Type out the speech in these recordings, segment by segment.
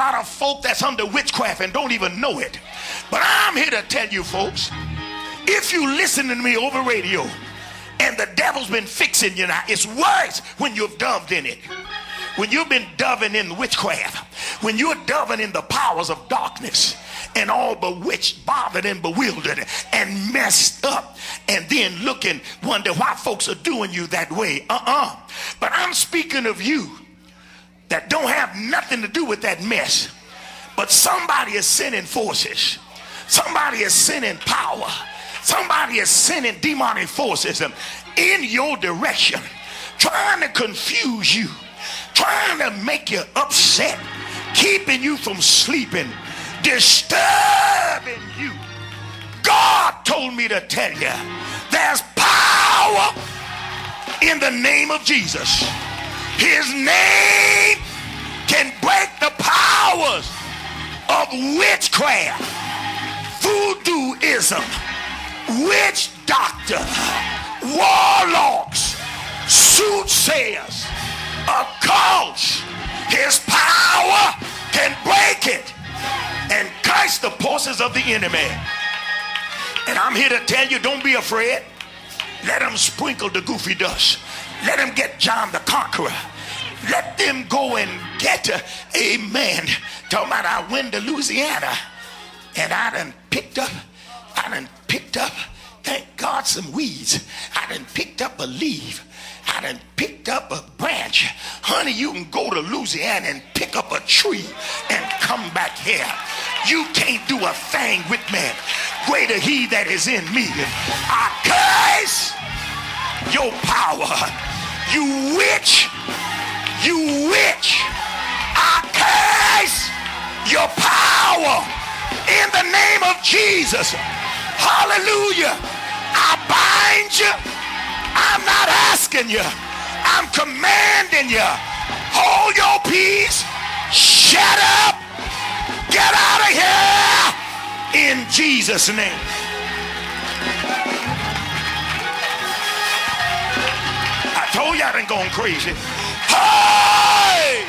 A lot of folk that's under witchcraft and don't even know it. But I'm here to tell you, folks, if you listen to me over radio and the devil's been fixing you now, it's worse when you've doved in it. When you've been doving in witchcraft, when you're doving in the powers of darkness and all bewitched, bothered, and bewildered and messed up, and then looking, wonder why folks are doing you that way. Uh uh But I'm speaking of you that don't have nothing to do with that mess. But somebody is sending forces, somebody is sending power, somebody is sending demonic forces in your direction, trying to confuse you, trying to make you upset, keeping you from sleeping, disturbing you. God told me to tell you there's power in the name of Jesus. His name witchcraft, voodooism, witch doctor, warlocks, soothsayers, occults. His power can break it and curse the forces of the enemy. And I'm here to tell you don't be afraid. Let them sprinkle the goofer dust. Let them get John the Conqueror. Let them go and get, uh, amen. Talking about I went to Louisiana and I done picked up, I done picked up, thank God, some weeds. I done picked up a leaf. I done picked up a branch. Honey, you can go to Louisiana and pick up a tree and come back here. You can't do a thing with me. Greater he that is in me. I curse your power. You witch. You witch. Your power in the name of Jesus. Hallelujah. I bind you. I'm not asking you. I'm commanding you. Hold your peace. Shut up. Get out of here. In Jesus' name. I told you I done gone crazy. Hey!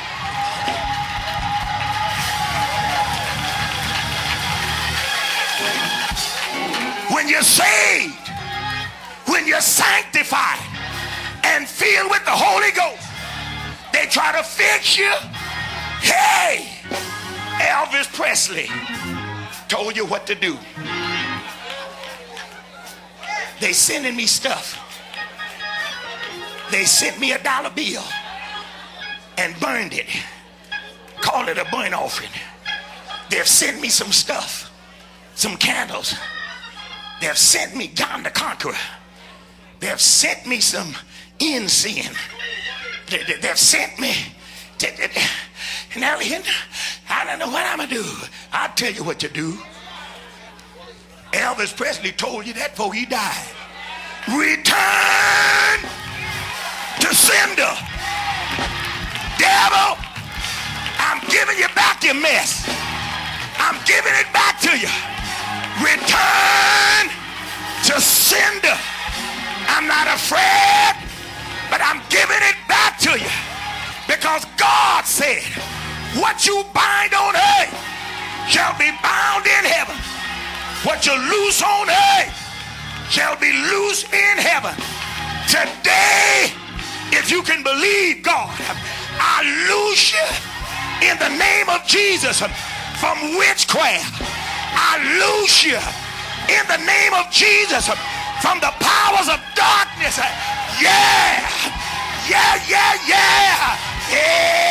When you're saved, when you're sanctified and filled with the Holy Ghost, they try to fix you. Hey, Elvis Presley told you what to do. They sending me stuff. They sent me a dollar bill and burned it. Called it a burnt offering. They've sent me some stuff, some candles. They've sent me John the Conqueror. They've sent me some incense. They, they, they've sent me. They, they, now, I don't know what I'm going to do. I'll tell you what to do. Elvis Presley told you that before he died. Return to sender. Devil, I'm giving you back your mess. I'm giving it back to you. Return to sender. I'm not afraid, but I'm giving it back to you. Because God said, what you bind on earth shall be bound in heaven. What you loose on earth shall be loose in heaven. Today, if you can believe God, I loose you in the name of Jesus from witchcraft. I loose you in the name of Jesus from the powers of darkness. Yeah, yeah, yeah, yeah. Yeah.